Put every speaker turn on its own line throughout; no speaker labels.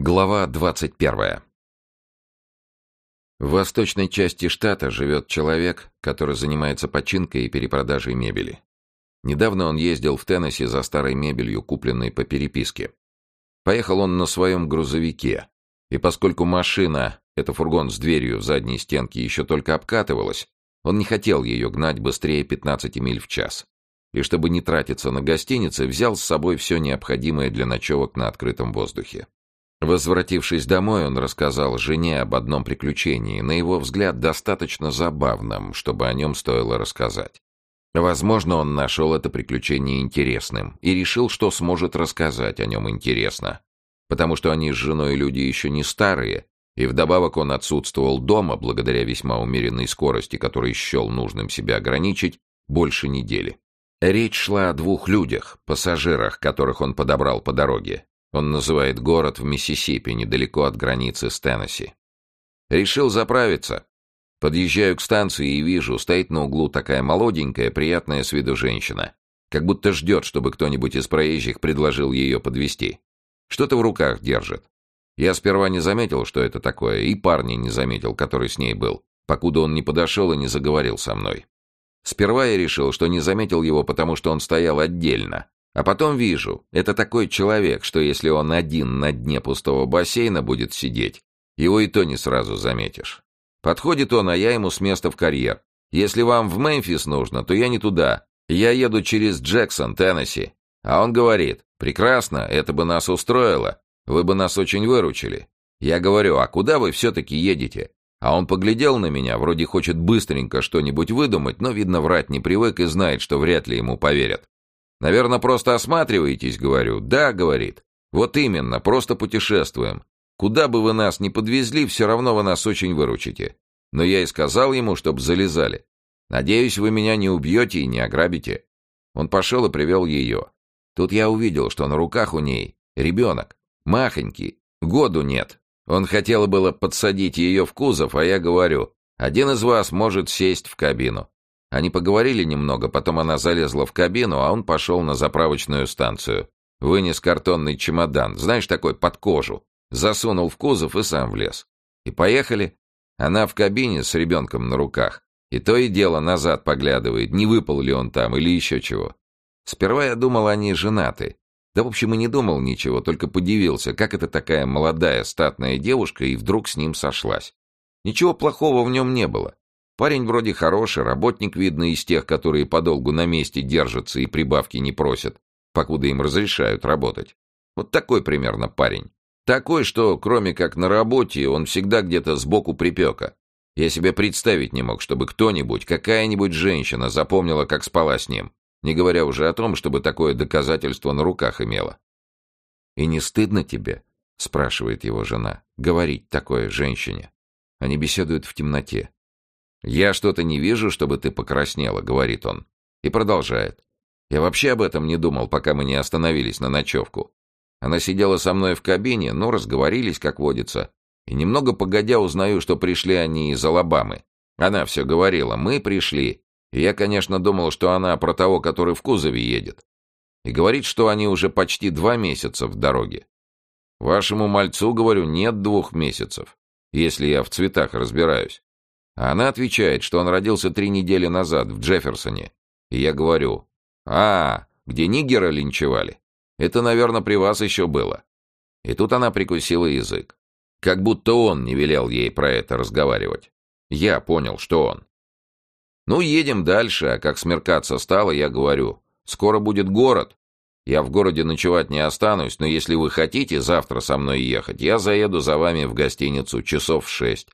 Глава 21. В восточной части штата живет человек, который занимается починкой и перепродажей мебели. Недавно он ездил в Теннесси за старой мебелью, купленной по переписке. Поехал он на своем грузовике, и поскольку машина, это фургон с дверью в задней стенке, еще только обкатывалась, он не хотел ее гнать быстрее 15 миль в час. И чтобы не тратиться на гостиницы, взял с собой все необходимое для ночевок на открытом воздухе. Возвратившись домой, он рассказал жене об одном приключении, на его взгляд, достаточно забавном, чтобы о нем стоило рассказать. Возможно, он нашел это приключение интересным и решил, что сможет рассказать о нем интересно. Потому что они с женой люди еще не старые, и вдобавок он отсутствовал дома, благодаря весьма умеренной скорости, которой счел нужным себя ограничить, больше недели. Речь шла о двух людях, пассажирах, которых он подобрал по дороге. Он называет город в Миссисипи, недалеко от границы с Теннесси. Решил заправиться. Подъезжаю к станции и вижу, стоит на углу такая молоденькая, приятная с виду женщина. Как будто ждет, чтобы кто-нибудь из проезжих предложил ее подвести. Что-то в руках держит. Я сперва не заметил, что это такое, и парня не заметил, который с ней был, покуда он не подошел и не заговорил со мной. Сперва я решил, что не заметил его, потому что он стоял отдельно, а потом вижу, это такой человек, что если он один на дне пустого бассейна будет сидеть, его и то не сразу заметишь. Подходит он, а я ему с места в карьер. Если вам в Мемфис нужно, то я не туда. Я еду через Джексон, Теннесси. А он говорит, прекрасно, это бы нас устроило. Вы бы нас очень выручили. Я говорю, а куда вы все-таки едете? А он поглядел на меня, вроде хочет быстренько что-нибудь выдумать, но, видно, врать не привык и знает, что вряд ли ему поверят. Наверное, просто осматриваетесь, говорю. Да, говорит. Вот именно, просто путешествуем. Куда бы вы нас ни подвезли, все равно вы нас очень выручите. Но я и сказал ему, чтоб залезали. Надеюсь, вы меня не убьете и не ограбите. Он пошел и привел ее. Тут я увидел, что на руках у ней ребенок, махонький, году нет. Он хотел было подсадить ее в кузов, а я говорю, один из вас может сесть в кабину. Они поговорили немного, потом она залезла в кабину, а он пошел на заправочную станцию. Вынес картонный чемодан, знаешь, такой под кожу. Засунул в кузов и сам влез. И поехали. Она в кабине с ребенком на руках. И то и дело назад поглядывает, не выпал ли он там или еще чего. Сперва я думал, они женаты. Да, в общем, и не думал ничего, только подивился, как это такая молодая статная девушка и вдруг с ним сошлась. Ничего плохого в нем не было. Парень вроде хороший, работник, видно, из тех, которые подолгу на месте держатся и прибавки не просят, покуда им разрешают работать. Вот такой примерно парень. Такой, что, кроме как на работе, он всегда где-то сбоку припека. Я себе представить не мог, чтобы кто-нибудь, какая-нибудь женщина запомнила, как спала с ним, не говоря уже о том, чтобы такое доказательство на руках имела. «И не стыдно тебе?» — спрашивает его жена. «Говорить такое женщине». Они беседуют в темноте. «Я что-то не вижу, чтобы ты покраснела», — говорит он. И продолжает. «Я вообще об этом не думал, пока мы не остановились на ночевку. Она сидела со мной в кабине, но разговорились, как водится. И немного погодя узнаю, что пришли они из Алабамы. Она все говорила, мы пришли. И я, конечно, думал, что она про того, который в кузове едет. И говорит, что они уже почти два месяца в дороге. Вашему мальцу, говорю, нет двух месяцев, если я в цветах разбираюсь. Она отвечает, что он родился три недели назад в Джефферсоне. И я говорю, а, где нигера линчевали? Это, наверное, при вас еще было. И тут она прикусила язык. Как будто он не велел ей про это разговаривать. Я понял, что он. Ну, едем дальше, а как смеркаться стало, я говорю, скоро будет город. Я в городе ночевать не останусь, но если вы хотите завтра со мной ехать, я заеду за вами в гостиницу часов в шесть.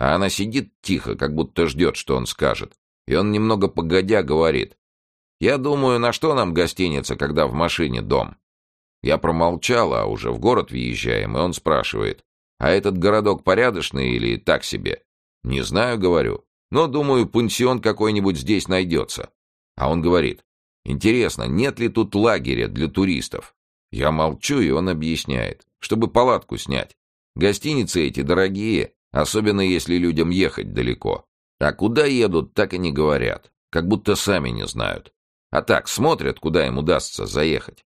А она сидит тихо, как будто ждет, что он скажет. И он немного погодя говорит. «Я думаю, на что нам гостиница, когда в машине дом?» Я промолчал, а уже в город въезжаем, и он спрашивает. «А этот городок порядочный или так себе?» «Не знаю», — говорю. «Но, думаю, пансион какой-нибудь здесь найдется». А он говорит. «Интересно, нет ли тут лагеря для туристов?» Я молчу, и он объясняет. «Чтобы палатку снять. Гостиницы эти дорогие, Особенно если людям ехать далеко. А куда едут, так и не говорят. Как будто сами не знают. А так, смотрят, куда им удастся заехать.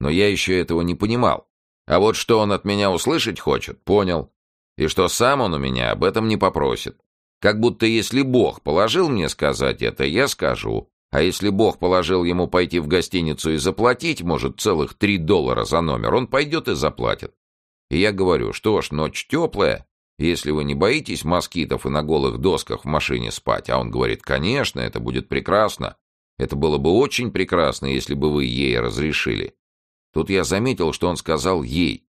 Но я еще этого не понимал. А вот что он от меня услышать хочет, понял. И что сам он у меня об этом не попросит. Как будто если Бог положил мне сказать это, я скажу. А если Бог положил ему пойти в гостиницу и заплатить, может, целых три доллара за номер, он пойдет и заплатит. И я говорю, что ж, ночь теплая, если вы не боитесь москитов и на голых досках в машине спать. А он говорит, конечно, это будет прекрасно. Это было бы очень прекрасно, если бы вы ей разрешили. Тут я заметил, что он сказал «ей».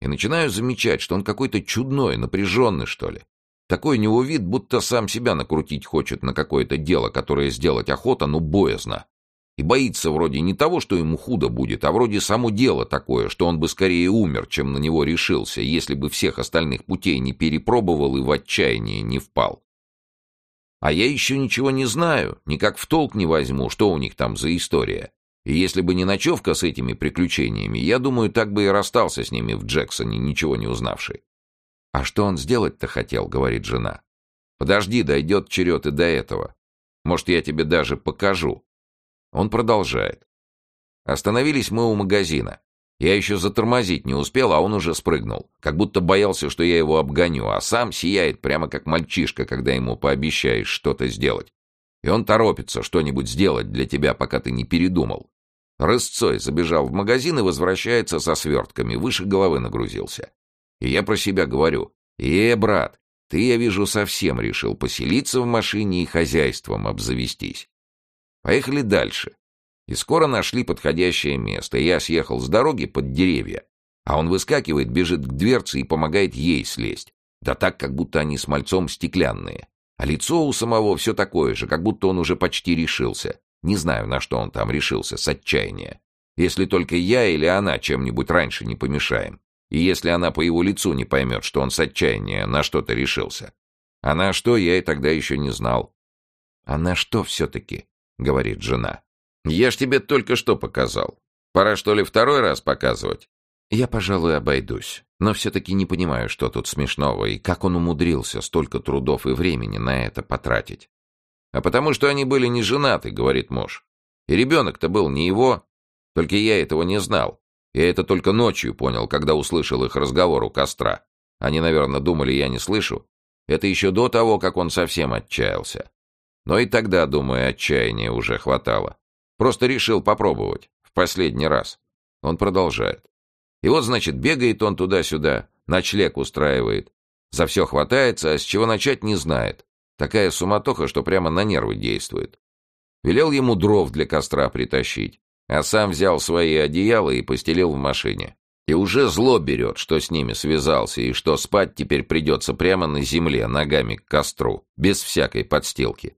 И начинаю замечать, что он какой-то чудной, напряженный, что ли. Такой у него вид, будто сам себя накрутить хочет на какое-то дело, которое сделать охота, но боязно. И боится вроде не того, что ему худо будет, а вроде само дело такое, что он бы скорее умер, чем на него решился, если бы всех остальных путей не перепробовал и в отчаяние не впал. А я еще ничего не знаю, никак в толк не возьму, что у них там за история. И если бы не ночевка с этими приключениями, я думаю, так бы и расстался с ними в Джексоне, ничего не узнавший. «А что он сделать-то хотел?» — говорит жена. «Подожди, дойдет черед и до этого. Может, я тебе даже покажу». Он продолжает. Остановились мы у магазина. Я еще затормозить не успел, а он уже спрыгнул. Как будто боялся, что я его обгоню, а сам сияет прямо как мальчишка, когда ему пообещаешь что-то сделать. И он торопится что-нибудь сделать для тебя, пока ты не передумал. Рысцой забежал в магазин и возвращается со свертками, выше головы нагрузился. И я про себя говорю, «Э, брат, ты, я вижу, совсем решил поселиться в машине и хозяйством обзавестись». Поехали дальше. И скоро нашли подходящее место, я съехал с дороги под деревья. А он выскакивает, бежит к дверце и помогает ей слезть. Да так, как будто они с мальцом стеклянные. А лицо у самого все такое же, как будто он уже почти решился. Не знаю, на что он там решился, с отчаяния. Если только я или она чем-нибудь раньше не помешаем. И если она по его лицу не поймет, что он с отчаяния на что-то решился. А на что, я и тогда еще не знал. А на что все-таки? — говорит жена. «Я ж тебе только что показал. Пора, что ли, второй раз показывать?» Я, пожалуй, обойдусь, но все-таки не понимаю, что тут смешного и как он умудрился столько трудов и времени на это потратить. «А потому что они были не женаты», — говорит муж. «И ребенок-то был не его. Только я этого не знал. Я это только ночью понял, когда услышал их разговор у костра. Они, наверное, думали, я не слышу. Это еще до того, как он совсем отчаялся. Но и тогда, думаю, отчаяния уже хватало. Просто решил попробовать. В последний раз. Он продолжает. И вот, значит, бегает он туда-сюда, ночлег устраивает. За все хватается, а с чего начать не знает. Такая суматоха, что прямо на нервы действует. Велел ему дров для костра притащить, а сам взял свои одеяла и постелил в машине. И уже зло берет, что с ними связался, и что спать теперь придется прямо на земле, ногами к костру, без всякой подстилки.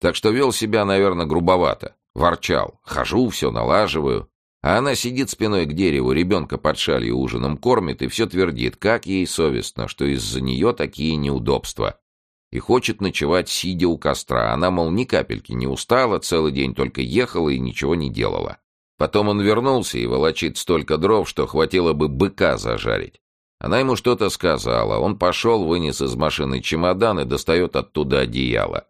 Так что вел себя, наверное, грубовато. Ворчал. Хожу, все налаживаю. А она сидит спиной к дереву, ребенка под шалью ужином кормит и все твердит, как ей совестно, что из-за нее такие неудобства. И хочет ночевать, сидя у костра. Она, мол, ни капельки не устала, целый день только ехала и ничего не делала. Потом он вернулся и волочит столько дров, что хватило бы быка зажарить. Она ему что-то сказала. Он пошел, вынес из машины чемодан и достает оттуда одеяло.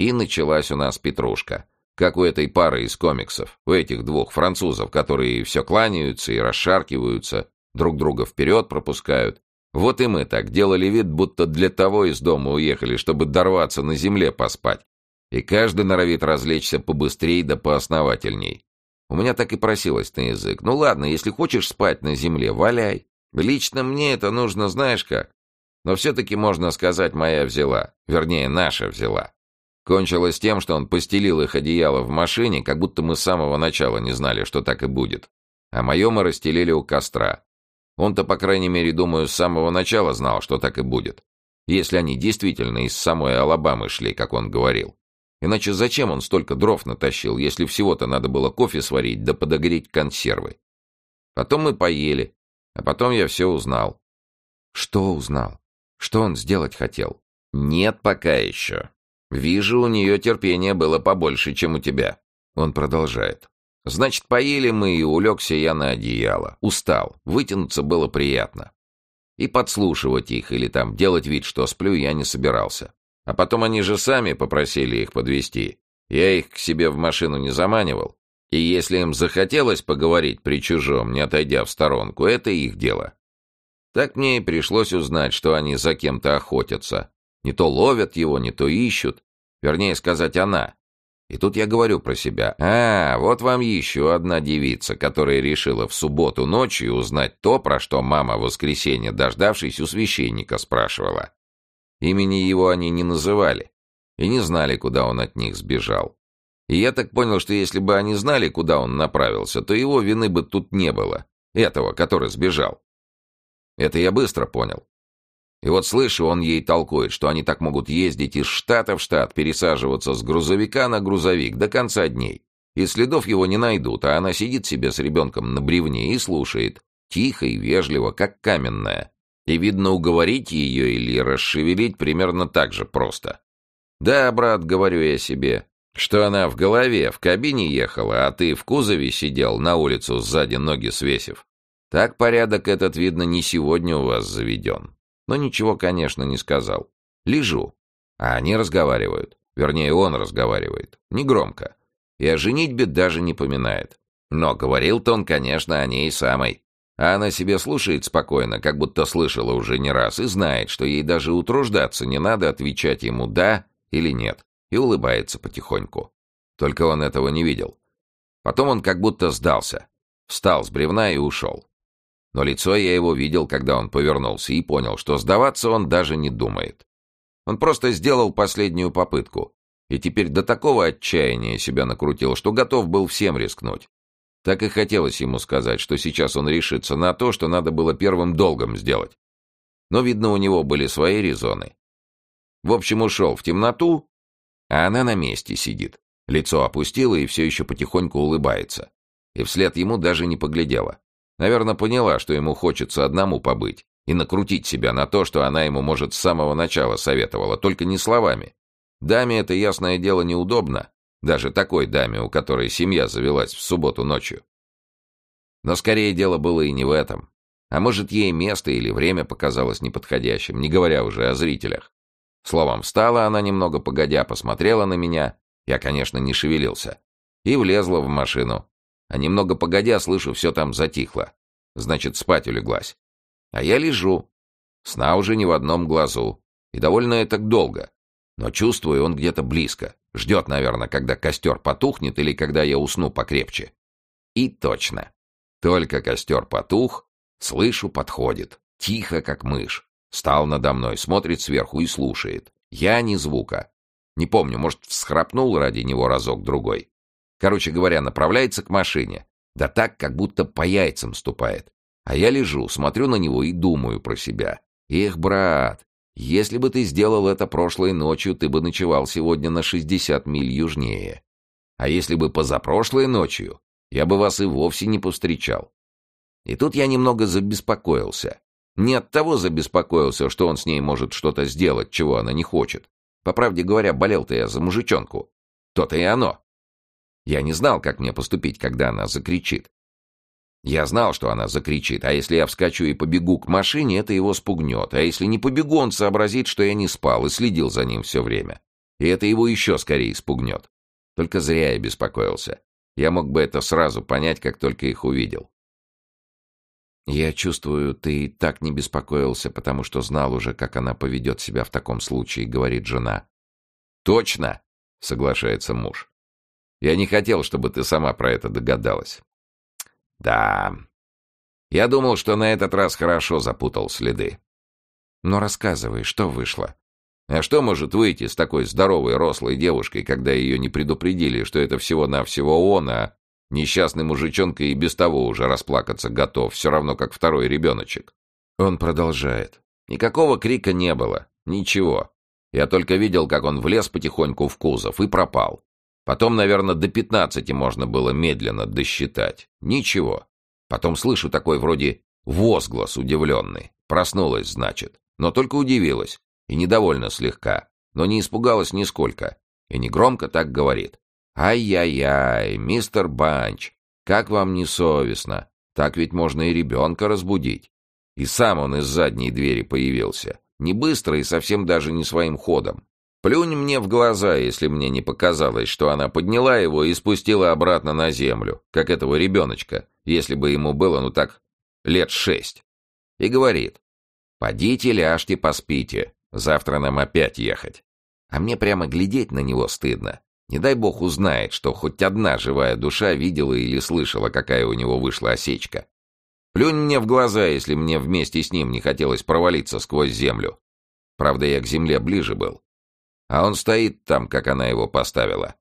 И началась у нас петрушка. Как у этой пары из комиксов, у этих двух французов, которые все кланяются и расшаркиваются, друг друга вперед пропускают. Вот и мы так делали вид, будто для того из дома уехали, чтобы дорваться на земле поспать. И каждый норовит развлечься побыстрее да поосновательней. У меня так и просилось на язык. Ну ладно, если хочешь спать на земле, валяй. Лично мне это нужно знаешь как. Но все-таки можно сказать, моя взяла. Вернее, наша взяла. Кончилось тем, что он постелил их одеяло в машине, как будто мы с самого начала не знали, что так и будет. А мое мы расстелили у костра. Он-то, по крайней мере, думаю, с самого начала знал, что так и будет. Если они действительно из самой Алабамы шли, как он говорил. Иначе зачем он столько дров натащил, если всего-то надо было кофе сварить да подогреть консервы? Потом мы поели, а потом я все узнал. Что узнал? Что он сделать хотел? Нет пока еще. Вижу, у нее терпение было побольше, чем у тебя. Он продолжает. Значит, поели мы, и улегся я на одеяло. Устал. Вытянуться было приятно. И подслушивать их или там делать вид, что сплю, я не собирался. А потом они же сами попросили их подвести. Я их к себе в машину не заманивал. И если им захотелось поговорить при чужом, не отойдя в сторонку, это их дело. Так мне и пришлось узнать, что они за кем-то охотятся. Не то ловят его, не то ищут. Вернее сказать, она. И тут я говорю про себя. А, вот вам еще одна девица, которая решила в субботу ночью узнать то, про что мама в воскресенье, дождавшись, у священника спрашивала. Имени его они не называли и не знали, куда он от них сбежал. И я так понял, что если бы они знали, куда он направился, то его вины бы тут не было. Этого, который сбежал. Это я быстро понял. И вот слышу, он ей толкует, что они так могут ездить из штата в штат, пересаживаться с грузовика на грузовик до конца дней. И следов его не найдут, а она сидит себе с ребенком на бревне и слушает, тихо и вежливо, как каменная. И, видно, уговорить ее или расшевелить примерно так же просто. «Да, брат, — говорю я себе, — что она в голове, в кабине ехала, а ты в кузове сидел, на улицу сзади ноги свесив. Так порядок этот, видно, не сегодня у вас заведен но ничего, конечно, не сказал. Лежу. А они разговаривают. Вернее, он разговаривает. Негромко. И о женитьбе даже не поминает. Но говорил-то он, конечно, о ней самой. А она себе слушает спокойно, как будто слышала уже не раз, и знает, что ей даже утруждаться не надо отвечать ему «да» или «нет», и улыбается потихоньку. Только он этого не видел. Потом он как будто сдался. Встал с бревна и ушел. Но лицо я его видел, когда он повернулся, и понял, что сдаваться он даже не думает. Он просто сделал последнюю попытку, и теперь до такого отчаяния себя накрутил, что готов был всем рискнуть. Так и хотелось ему сказать, что сейчас он решится на то, что надо было первым долгом сделать. Но, видно, у него были свои резоны. В общем, ушел в темноту, а она на месте сидит. Лицо опустила и все еще потихоньку улыбается. И вслед ему даже не поглядела. Наверное, поняла, что ему хочется одному побыть и накрутить себя на то, что она ему, может, с самого начала советовала, только не словами. Даме это, ясное дело, неудобно, даже такой даме, у которой семья завелась в субботу ночью. Но скорее дело было и не в этом. А может, ей место или время показалось неподходящим, не говоря уже о зрителях. Словом, встала она немного погодя, посмотрела на меня, я, конечно, не шевелился, и влезла в машину, а немного погодя, слышу, все там затихло. Значит, спать улеглась. А я лежу. Сна уже не в одном глазу. И довольно это долго. Но чувствую, он где-то близко. Ждет, наверное, когда костер потухнет или когда я усну покрепче. И точно. Только костер потух, слышу, подходит. Тихо, как мышь. Стал надо мной, смотрит сверху и слушает. Я ни звука. Не помню, может, всхрапнул ради него разок-другой. Короче говоря, направляется к машине. Да так, как будто по яйцам ступает. А я лежу, смотрю на него и думаю про себя. Эх, брат, если бы ты сделал это прошлой ночью, ты бы ночевал сегодня на 60 миль южнее. А если бы позапрошлой ночью, я бы вас и вовсе не повстречал. И тут я немного забеспокоился. Не от того забеспокоился, что он с ней может что-то сделать, чего она не хочет. По правде говоря, болел-то я за мужичонку. То-то и оно. Я не знал, как мне поступить, когда она закричит. Я знал, что она закричит, а если я вскочу и побегу к машине, это его спугнет, а если не побегу, он сообразит, что я не спал и следил за ним все время. И это его еще скорее спугнет. Только зря я беспокоился. Я мог бы это сразу понять, как только их увидел. «Я чувствую, ты так не беспокоился, потому что знал уже, как она поведет себя в таком случае», — говорит жена. «Точно!» — соглашается муж. Я не хотел, чтобы ты сама про это догадалась. Да. Я думал, что на этот раз хорошо запутал следы. Но рассказывай, что вышло? А что может выйти с такой здоровой, рослой девушкой, когда ее не предупредили, что это всего-навсего он, а несчастный мужичонка и без того уже расплакаться готов, все равно как второй ребеночек? Он продолжает. Никакого крика не было. Ничего. Я только видел, как он влез потихоньку в кузов и пропал. Потом, наверное, до пятнадцати можно было медленно досчитать. Ничего. Потом слышу такой вроде возглас удивленный. Проснулась, значит. Но только удивилась. И недовольна слегка. Но не испугалась нисколько. И негромко так говорит. «Ай-яй-яй, мистер Банч, как вам не совестно? Так ведь можно и ребенка разбудить». И сам он из задней двери появился. Не быстро и совсем даже не своим ходом. Плюнь мне в глаза, если мне не показалось, что она подняла его и спустила обратно на землю, как этого ребеночка, если бы ему было, ну так, лет шесть. И говорит, «Подите, ляжьте, поспите, завтра нам опять ехать». А мне прямо глядеть на него стыдно. Не дай бог узнает, что хоть одна живая душа видела или слышала, какая у него вышла осечка. Плюнь мне в глаза, если мне вместе с ним не хотелось провалиться сквозь землю. Правда, я к земле ближе был. А он стоит там, как она его поставила.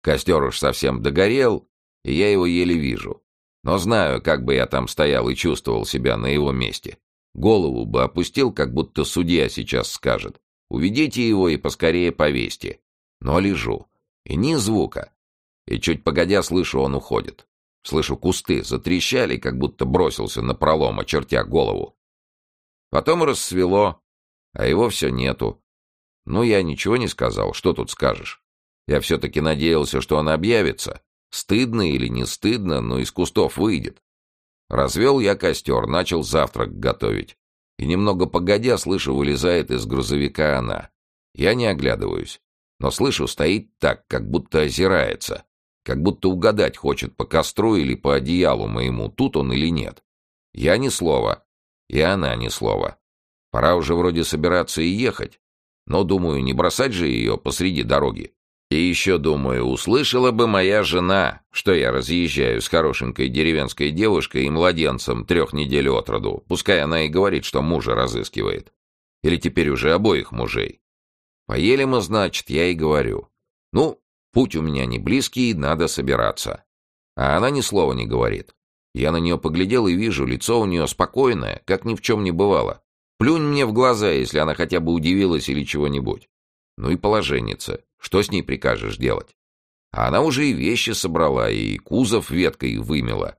Костер уж совсем догорел, и я его еле вижу. Но знаю, как бы я там стоял и чувствовал себя на его месте. Голову бы опустил, как будто судья сейчас скажет. Уведите его и поскорее повесьте. Но лежу. И ни звука. И чуть погодя слышу, он уходит. Слышу, кусты затрещали, как будто бросился на пролом, очертя голову. Потом рассвело, а его все нету. Ну, я ничего не сказал, что тут скажешь? Я все-таки надеялся, что он объявится. Стыдно или не стыдно, но из кустов выйдет. Развел я костер, начал завтрак готовить. И немного погодя, слышу, вылезает из грузовика она. Я не оглядываюсь, но слышу, стоит так, как будто озирается, как будто угадать хочет по костру или по одеялу моему, тут он или нет. Я ни слова, и она ни слова. Пора уже вроде собираться и ехать. Но, думаю, не бросать же ее посреди дороги. И еще, думаю, услышала бы моя жена, что я разъезжаю с хорошенькой деревенской девушкой и младенцем трех недель от роду, пускай она и говорит, что мужа разыскивает. Или теперь уже обоих мужей. Поели мы, значит, я и говорю. Ну, путь у меня не близкий, надо собираться. А она ни слова не говорит. Я на нее поглядел и вижу, лицо у нее спокойное, как ни в чем не бывало. Плюнь мне в глаза, если она хотя бы удивилась или чего-нибудь. Ну и положенница. Что с ней прикажешь делать? А она уже и вещи собрала, и кузов веткой вымела.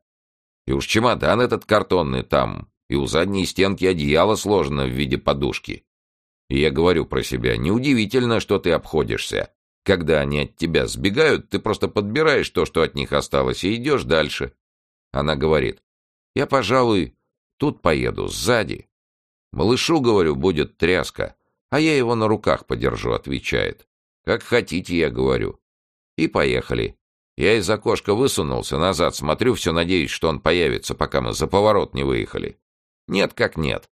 И уж чемодан этот картонный там, и у задней стенки одеяло сложено в виде подушки. И я говорю про себя, неудивительно, что ты обходишься. Когда они от тебя сбегают, ты просто подбираешь то, что от них осталось, и идешь дальше. Она говорит, я, пожалуй, тут поеду, сзади. «Малышу, говорю, будет тряска, а я его на руках подержу», — отвечает. «Как хотите, я говорю». И поехали. Я из окошка высунулся, назад смотрю, все надеюсь, что он появится, пока мы за поворот не выехали. Нет, как нет.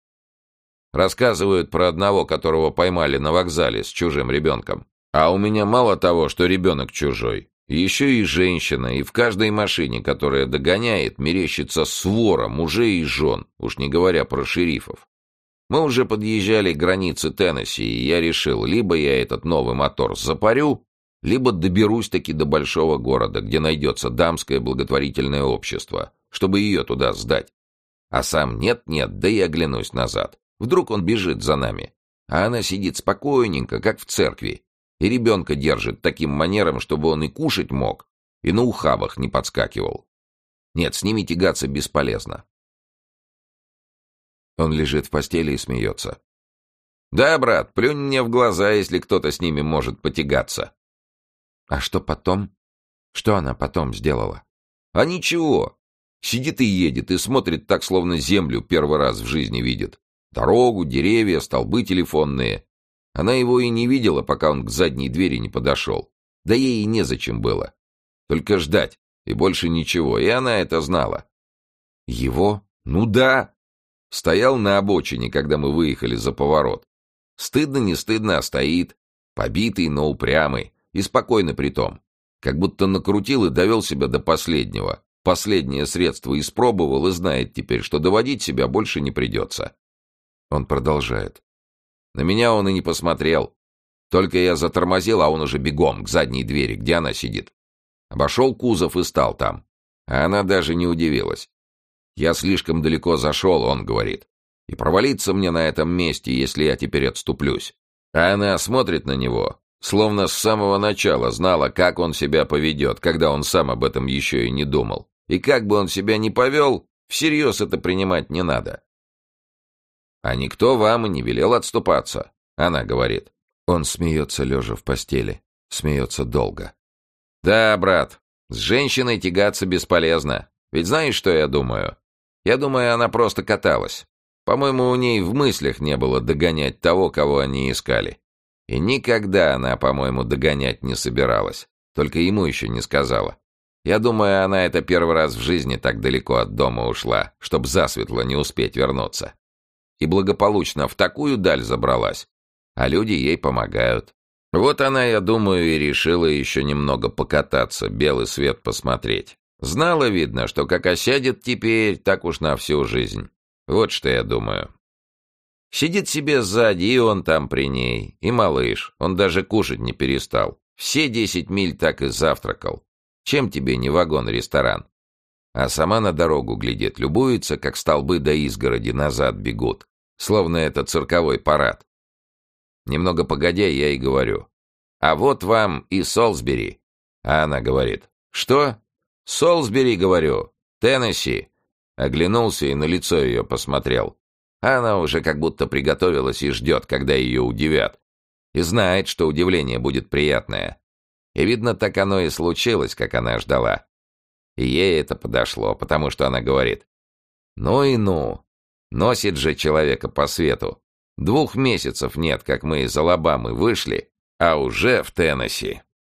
Рассказывают про одного, которого поймали на вокзале с чужим ребенком. А у меня мало того, что ребенок чужой. Еще и женщина, и в каждой машине, которая догоняет, мерещится свора мужей и жен, уж не говоря про шерифов. Мы уже подъезжали к границе Теннесси, и я решил, либо я этот новый мотор запарю, либо доберусь-таки до большого города, где найдется дамское благотворительное общество, чтобы ее туда сдать. А сам нет-нет, да и оглянусь назад. Вдруг он бежит за нами. А она сидит спокойненько, как в церкви, и ребенка держит таким манером, чтобы он и кушать мог, и на ухабах не подскакивал. Нет, с ними тягаться бесполезно. Он лежит в постели и смеется. «Да, брат, плюнь мне в глаза, если кто-то с ними может потягаться». «А что потом? Что она потом сделала?» «А ничего. Сидит и едет, и смотрит так, словно землю первый раз в жизни видит. Дорогу, деревья, столбы телефонные. Она его и не видела, пока он к задней двери не подошел. Да ей и незачем было. Только ждать, и больше ничего, и она это знала. Его? Ну да, Стоял на обочине, когда мы выехали за поворот. Стыдно, не стыдно, а стоит. Побитый, но упрямый. И спокойно при том. Как будто накрутил и довел себя до последнего. Последнее средство испробовал и знает теперь, что доводить себя больше не придется. Он продолжает. На меня он и не посмотрел. Только я затормозил, а он уже бегом к задней двери, где она сидит. Обошел кузов и стал там. А она даже не удивилась. Я слишком далеко зашел, он говорит. И провалиться мне на этом месте, если я теперь отступлюсь. А она смотрит на него, словно с самого начала знала, как он себя поведет, когда он сам об этом еще и не думал. И как бы он себя ни повел, всерьез это принимать не надо. А никто вам и не велел отступаться, она говорит. Он смеется, лежа в постели. Смеется долго. Да, брат, с женщиной тягаться бесполезно. Ведь знаешь, что я думаю? Я думаю, она просто каталась. По-моему, у ней в мыслях не было догонять того, кого они искали. И никогда она, по-моему, догонять не собиралась. Только ему еще не сказала. Я думаю, она это первый раз в жизни так далеко от дома ушла, чтоб засветло не успеть вернуться. И благополучно в такую даль забралась. А люди ей помогают. Вот она, я думаю, и решила еще немного покататься, белый свет посмотреть. Знала, видно, что как осядет теперь, так уж на всю жизнь. Вот что я думаю. Сидит себе сзади, и он там при ней. И малыш, он даже кушать не перестал. Все десять миль так и завтракал. Чем тебе не вагон-ресторан? А сама на дорогу глядит, любуется, как столбы до изгороди назад бегут. Словно это цирковой парад. Немного погодя, я и говорю. А вот вам и Солсбери. А она говорит. Что? Солсбери, говорю. Теннесси. Оглянулся и на лицо ее посмотрел. Она уже как будто приготовилась и ждет, когда ее удивят. И знает, что удивление будет приятное. И видно, так оно и случилось, как она ждала. И ей это подошло, потому что она говорит. «Ну и ну! Носит же человека по свету. Двух месяцев нет, как мы из Алабамы вышли, а уже в Теннесси».